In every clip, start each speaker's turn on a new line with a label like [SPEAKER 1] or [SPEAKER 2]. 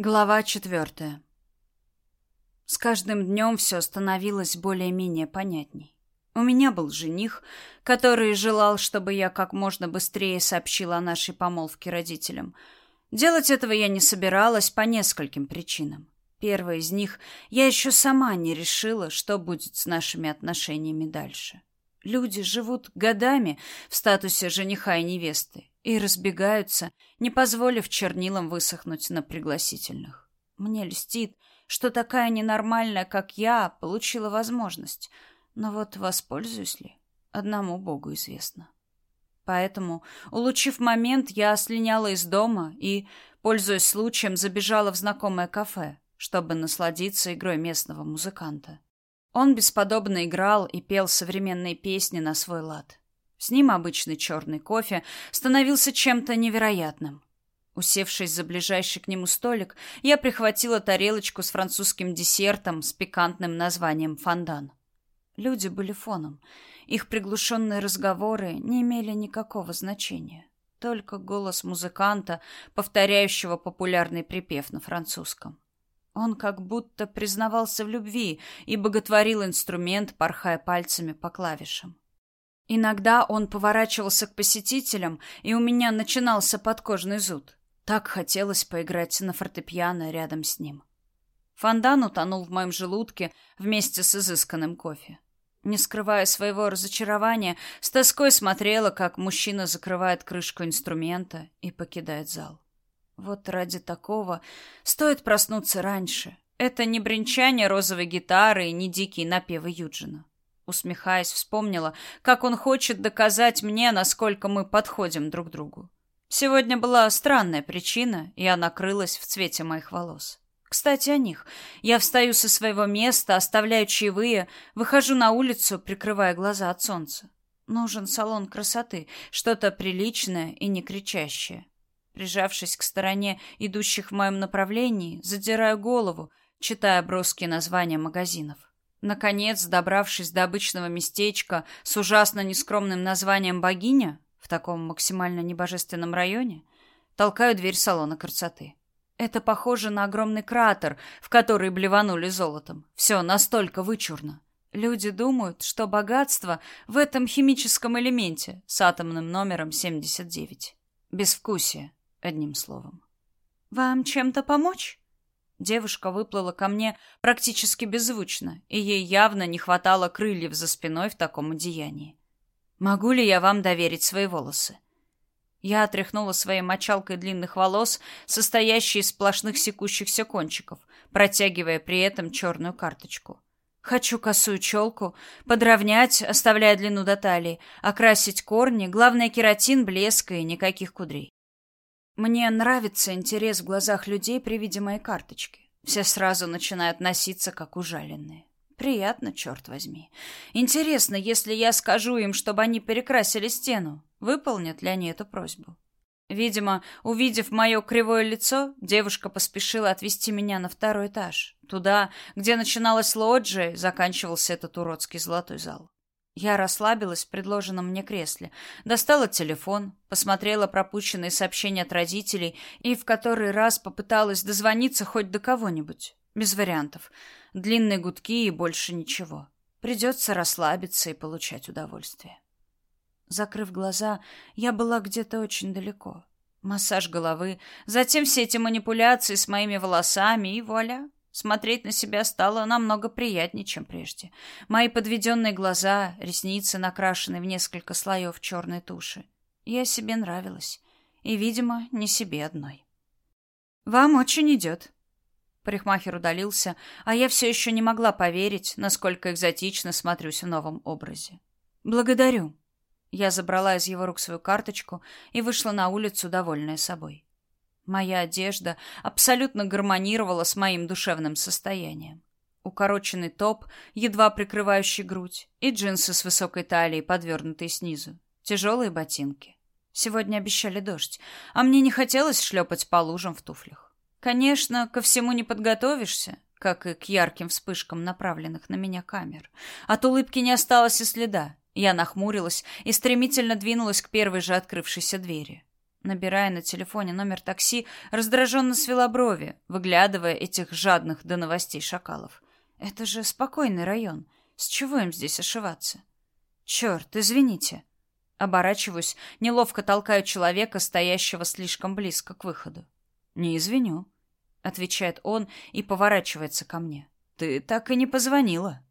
[SPEAKER 1] Глава четвертая. С каждым днем все становилось более-менее понятней. У меня был жених, который желал, чтобы я как можно быстрее сообщила о нашей помолвке родителям. Делать этого я не собиралась по нескольким причинам. Первая из них — я еще сама не решила, что будет с нашими отношениями дальше. Люди живут годами в статусе жениха и невесты, и разбегаются, не позволив чернилам высохнуть на пригласительных. Мне льстит, что такая ненормальная, как я, получила возможность. Но вот воспользуюсь ли, одному Богу известно. Поэтому, улучив момент, я слиняла из дома и, пользуясь случаем, забежала в знакомое кафе, чтобы насладиться игрой местного музыканта. Он бесподобно играл и пел современные песни на свой лад. С ним обычный черный кофе становился чем-то невероятным. Усевшись за ближайший к нему столик, я прихватила тарелочку с французским десертом с пикантным названием фондан. Люди были фоном. Их приглушенные разговоры не имели никакого значения. Только голос музыканта, повторяющего популярный припев на французском. Он как будто признавался в любви и боготворил инструмент, порхая пальцами по клавишам. Иногда он поворачивался к посетителям, и у меня начинался подкожный зуд. Так хотелось поиграть на фортепиано рядом с ним. Фондан утонул в моем желудке вместе с изысканным кофе. Не скрывая своего разочарования, с тоской смотрела, как мужчина закрывает крышку инструмента и покидает зал. Вот ради такого стоит проснуться раньше. Это не бренчание розовой гитары и не дикие напевы Юджина. Усмехаясь, вспомнила, как он хочет доказать мне, насколько мы подходим друг другу. Сегодня была странная причина, и она крылась в цвете моих волос. Кстати, о них. Я встаю со своего места, оставляю чаевые, выхожу на улицу, прикрывая глаза от солнца. Нужен салон красоты, что-то приличное и не кричащее. Прижавшись к стороне идущих в моем направлении, задираю голову, читая броские названия магазинов. Наконец, добравшись до обычного местечка с ужасно нескромным названием «Богиня» в таком максимально небожественном районе, толкаю дверь салона красоты. Это похоже на огромный кратер, в который блеванули золотом. Все настолько вычурно. Люди думают, что богатство в этом химическом элементе с атомным номером 79. Безвкусие, одним словом. «Вам чем-то помочь?» Девушка выплыла ко мне практически беззвучно, и ей явно не хватало крыльев за спиной в таком одеянии. «Могу ли я вам доверить свои волосы?» Я отряхнула своей мочалкой длинных волос, состоящей из сплошных секущихся кончиков, протягивая при этом черную карточку. Хочу косую челку, подровнять, оставляя длину до талии, окрасить корни, главное кератин, блеск и никаких кудрей. Мне нравится интерес в глазах людей при виде моей карточки. Все сразу начинают носиться, как ужаленные. Приятно, черт возьми. Интересно, если я скажу им, чтобы они перекрасили стену, выполнят ли они эту просьбу? Видимо, увидев мое кривое лицо, девушка поспешила отвести меня на второй этаж, туда, где начиналась лоджия заканчивался этот уродский золотой зал. Я расслабилась в предложенном мне кресле, достала телефон, посмотрела пропущенные сообщения от родителей и в который раз попыталась дозвониться хоть до кого-нибудь. Без вариантов. Длинные гудки и больше ничего. Придется расслабиться и получать удовольствие. Закрыв глаза, я была где-то очень далеко. Массаж головы, затем все эти манипуляции с моими волосами и вуаля, Смотреть на себя стало намного приятнее, чем прежде. Мои подведенные глаза, ресницы, накрашенные в несколько слоев черной туши. Я себе нравилась. И, видимо, не себе одной. «Вам очень идет». Парикмахер удалился, а я все еще не могла поверить, насколько экзотично смотрюсь в новом образе. «Благодарю». Я забрала из его рук свою карточку и вышла на улицу, довольная собой. Моя одежда абсолютно гармонировала с моим душевным состоянием. Укороченный топ, едва прикрывающий грудь, и джинсы с высокой талией, подвернутые снизу. Тяжелые ботинки. Сегодня обещали дождь, а мне не хотелось шлепать по лужам в туфлях. Конечно, ко всему не подготовишься, как и к ярким вспышкам направленных на меня камер. От улыбки не осталось и следа. Я нахмурилась и стремительно двинулась к первой же открывшейся двери. Набирая на телефоне номер такси, раздраженно свела брови, выглядывая этих жадных до новостей шакалов. Это же спокойный район. С чего им здесь ошиваться? Черт, извините. Оборачиваюсь, неловко толкаю человека, стоящего слишком близко к выходу. Не извиню, отвечает он и поворачивается ко мне. Ты так и не позвонила.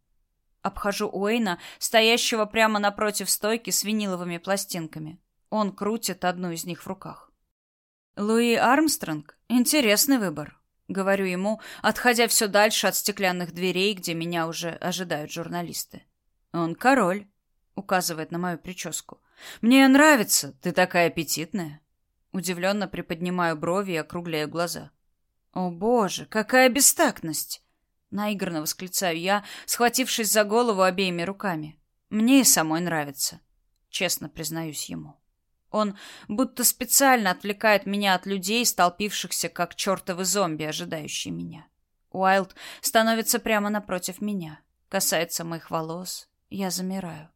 [SPEAKER 1] Обхожу Уэйна, стоящего прямо напротив стойки с виниловыми пластинками. Он крутит одну из них в руках. Луи Армстронг интересный выбор, говорю ему, отходя все дальше от стеклянных дверей, где меня уже ожидают журналисты. Он король, указывает на мою прическу. Мне нравится, ты такая аппетитная. Удивленно приподнимаю брови и округляю глаза. О, боже, какая бестактность! наигранно восклицаю я, схватившись за голову обеими руками. Мне и самой нравится, честно признаюсь ему. Он будто специально отвлекает меня от людей, столпившихся как чертовы зомби, ожидающие меня. Уайлд становится прямо напротив меня, касается моих волос. Я замираю.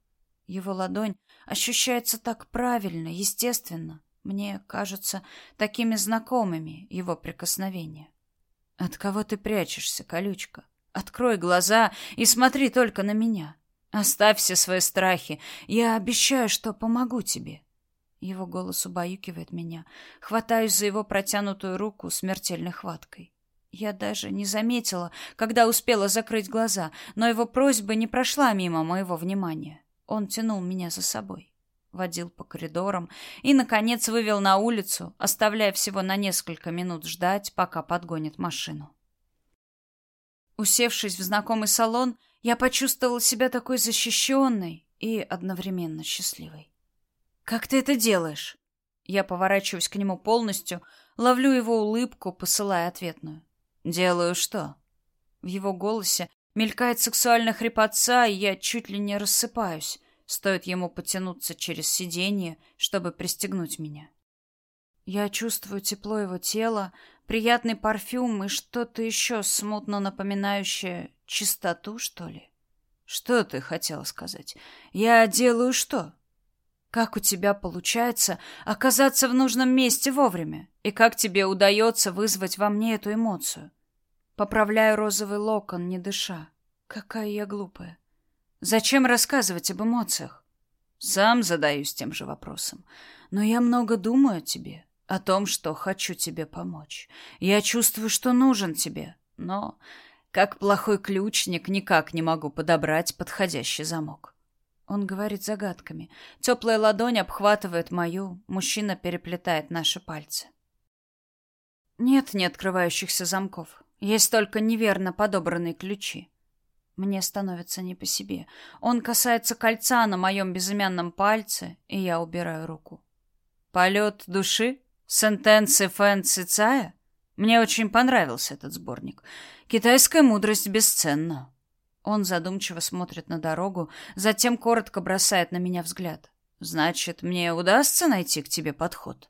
[SPEAKER 1] Его ладонь ощущается так правильно, естественно. Мне кажется такими знакомыми его прикосновения. От кого ты прячешься, колючка? Открой глаза и смотри только на меня. Оставь все свои страхи. Я обещаю, что помогу тебе. Его голос убаюкивает меня. Хватаюсь за его протянутую руку смертельной хваткой. Я даже не заметила, когда успела закрыть глаза, но его просьба не прошла мимо моего внимания. Он тянул меня за собой, водил по коридорам и, наконец, вывел на улицу, оставляя всего на несколько минут ждать, пока подгонит машину. Усевшись в знакомый салон, я почувствовала себя такой защищенной и одновременно счастливой. «Как ты это делаешь?» Я поворачиваюсь к нему полностью, ловлю его улыбку, посылая ответную. «Делаю что?» В его голосе мелькает сексуальная хрипотца, и я чуть ли не рассыпаюсь. Стоит ему потянуться через сиденье, чтобы пристегнуть меня. Я чувствую тепло его тела, приятный парфюм и что-то еще смутно напоминающее чистоту, что ли. Что ты хотела сказать? Я делаю что? Как у тебя получается оказаться в нужном месте вовремя? И как тебе удается вызвать во мне эту эмоцию? Поправляю розовый локон, не дыша. Какая я глупая. Зачем рассказывать об эмоциях? Сам задаюсь тем же вопросом. Но я много думаю о тебе, о том, что хочу тебе помочь. Я чувствую, что нужен тебе, но, как плохой ключник, никак не могу подобрать подходящий замок. Он говорит загадками. Теплая ладонь обхватывает мою, мужчина переплетает наши пальцы. Нет не открывающихся замков. Есть только неверно подобранные ключи. Мне становится не по себе. Он касается кольца на моем безымянном пальце, и я убираю руку. Полет души? Сентенци Фэн Цицая? Мне очень понравился этот сборник. Китайская мудрость бесценна. Он задумчиво смотрит на дорогу, затем коротко бросает на меня взгляд. Значит, мне удастся найти к тебе подход.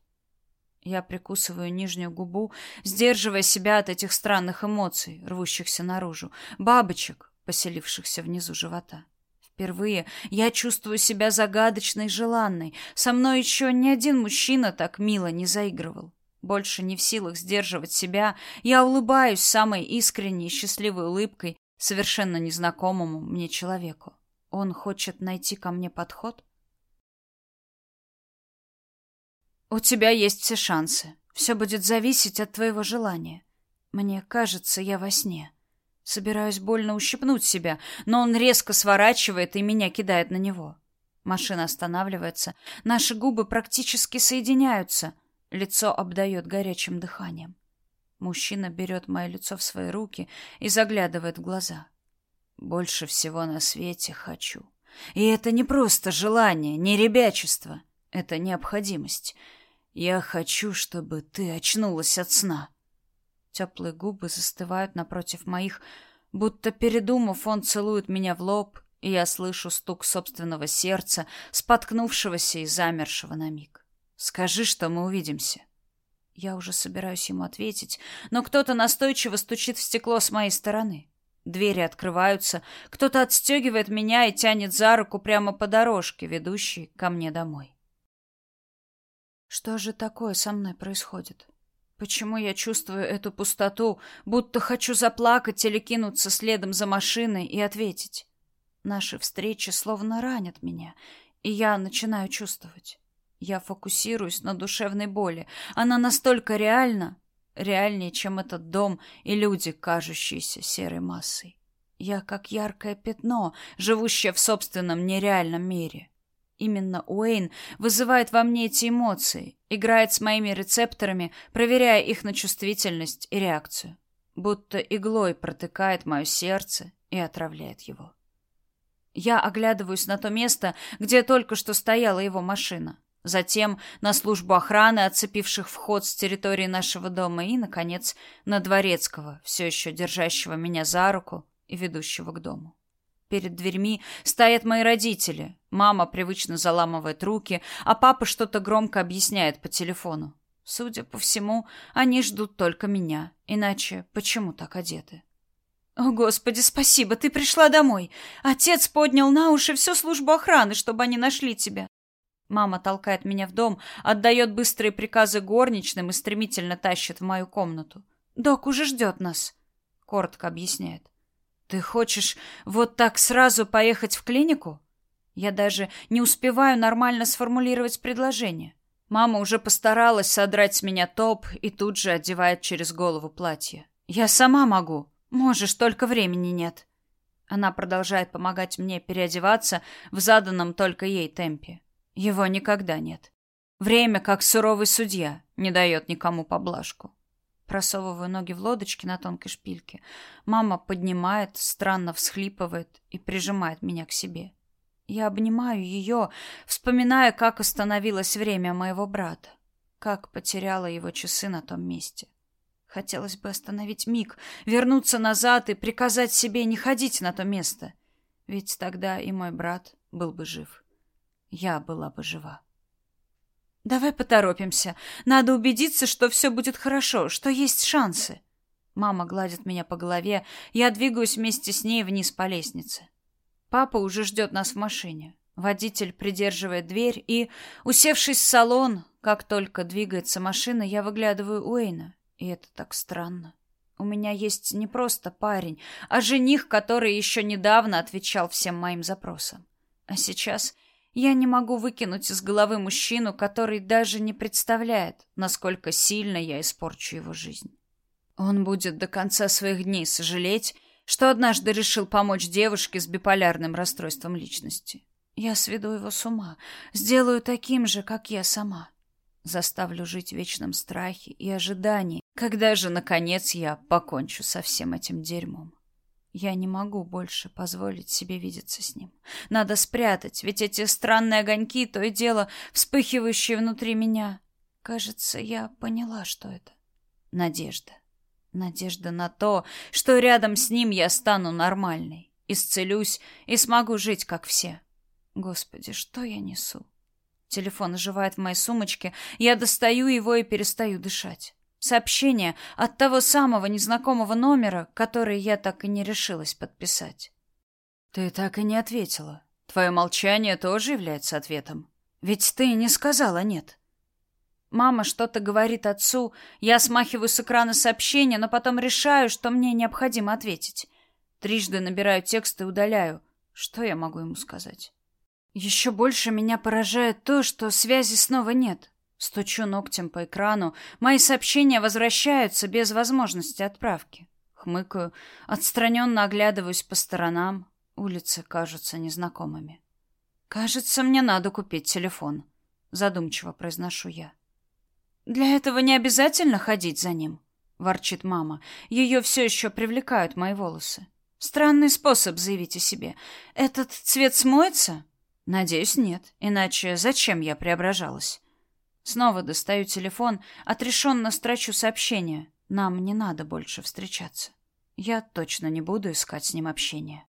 [SPEAKER 1] Я прикусываю нижнюю губу, сдерживая себя от этих странных эмоций, рвущихся наружу, бабочек, поселившихся внизу живота. Впервые я чувствую себя загадочной желанной. Со мной еще ни один мужчина так мило не заигрывал. Больше не в силах сдерживать себя, я улыбаюсь самой искренней счастливой улыбкой, совершенно незнакомому мне человеку. Он хочет найти ко мне подход? У тебя есть все шансы. Все будет зависеть от твоего желания. Мне кажется, я во сне. Собираюсь больно ущипнуть себя, но он резко сворачивает и меня кидает на него. Машина останавливается, наши губы практически соединяются, лицо обдает горячим дыханием. Мужчина берет мое лицо в свои руки и заглядывает в глаза. Больше всего на свете хочу. И это не просто желание, не ребячество. Это необходимость. Я хочу, чтобы ты очнулась от сна. Теплые губы застывают напротив моих, будто передумав, он целует меня в лоб, и я слышу стук собственного сердца, споткнувшегося и замершего на миг. Скажи, что мы увидимся. Я уже собираюсь ему ответить, но кто-то настойчиво стучит в стекло с моей стороны. Двери открываются, кто-то отстегивает меня и тянет за руку прямо по дорожке, ведущей ко мне домой. Что же такое со мной происходит? Почему я чувствую эту пустоту, будто хочу заплакать или кинуться следом за машиной и ответить? Наши встречи словно ранят меня, и я начинаю чувствовать. Я фокусируюсь на душевной боли. Она настолько реальна, реальнее, чем этот дом и люди, кажущиеся серой массой. Я как яркое пятно, живущее в собственном нереальном мире. Именно Уэйн вызывает во мне эти эмоции, играет с моими рецепторами, проверяя их на чувствительность и реакцию. Будто иглой протыкает мое сердце и отравляет его. Я оглядываюсь на то место, где только что стояла его машина. Затем на службу охраны, отцепивших вход с территории нашего дома, и, наконец, на Дворецкого, все еще держащего меня за руку и ведущего к дому. Перед дверьми стоят мои родители. Мама привычно заламывает руки, а папа что-то громко объясняет по телефону. Судя по всему, они ждут только меня. Иначе почему так одеты? «О, Господи, спасибо, ты пришла домой. Отец поднял на уши всю службу охраны, чтобы они нашли тебя». Мама толкает меня в дом, отдает быстрые приказы горничным и стремительно тащит в мою комнату. «Док уже ждет нас», — коротко объясняет. Ты хочешь вот так сразу поехать в клинику? Я даже не успеваю нормально сформулировать предложение. Мама уже постаралась содрать с меня топ и тут же одевает через голову платье. Я сама могу. Можешь, только времени нет. Она продолжает помогать мне переодеваться в заданном только ей темпе. Его никогда нет. Время, как суровый судья, не дает никому поблажку. Просовываю ноги в лодочки на тонкой шпильке. Мама поднимает, странно всхлипывает и прижимает меня к себе. Я обнимаю ее, вспоминая, как остановилось время моего брата, как потеряла его часы на том месте. Хотелось бы остановить миг, вернуться назад и приказать себе не ходить на то место, ведь тогда и мой брат был бы жив. Я была бы жива. Давай поторопимся. Надо убедиться, что все будет хорошо, что есть шансы. Мама гладит меня по голове, я двигаюсь вместе с ней вниз по лестнице. Папа уже ждет нас в машине. Водитель придерживает дверь и, усевшись в салон, как только двигается машина, я выглядываю Уэйна. И это так странно. У меня есть не просто парень, а жених, который еще недавно отвечал всем моим запросам. А сейчас я не могу выкинуть из головы мужчину, который даже не представляет, насколько сильно я испорчу его жизнь. Он будет до конца своих дней сожалеть, что однажды решил помочь девушке с биполярным расстройством личности. Я сведу его с ума, сделаю таким же, как я сама. Заставлю жить в вечном страхе и ожидании, когда же, наконец, я покончу со всем этим дерьмом. Я не могу больше позволить себе видеться с ним. Надо спрятать, ведь эти странные огоньки, то и дело вспыхивающие внутри меня. Кажется, я поняла, что это. Надежда. Надежда на то, что рядом с ним я стану нормальной, исцелюсь и смогу жить, как все. Господи, что я несу? Телефон оживает в моей сумочке, я достаю его и перестаю дышать. Сообщение от того самого незнакомого номера, который я так и не решилась подписать. Ты так и не ответила. Твое молчание тоже является ответом. Ведь ты не сказала «нет». Мама что-то говорит отцу, я смахиваю с экрана сообщение, но потом решаю, что мне необходимо ответить. Трижды набираю текст и удаляю. Что я могу ему сказать? Еще больше меня поражает то, что связи снова нет. Стучу ногтем по экрану. Мои сообщения возвращаются без возможности отправки. Хмыкаю, отстраненно оглядываюсь по сторонам. Улицы кажутся незнакомыми. «Кажется, мне надо купить телефон», — задумчиво произношу я. «Для этого не обязательно ходить за ним», — ворчит мама. Ее все еще привлекают мои волосы. «Странный способ заявить о себе. Этот цвет смоется?» «Надеюсь, нет. Иначе зачем я преображалась?» Снова достаю телефон, отрешенно строчу сообщение. Нам не надо больше встречаться. Я точно не буду искать с ним общения.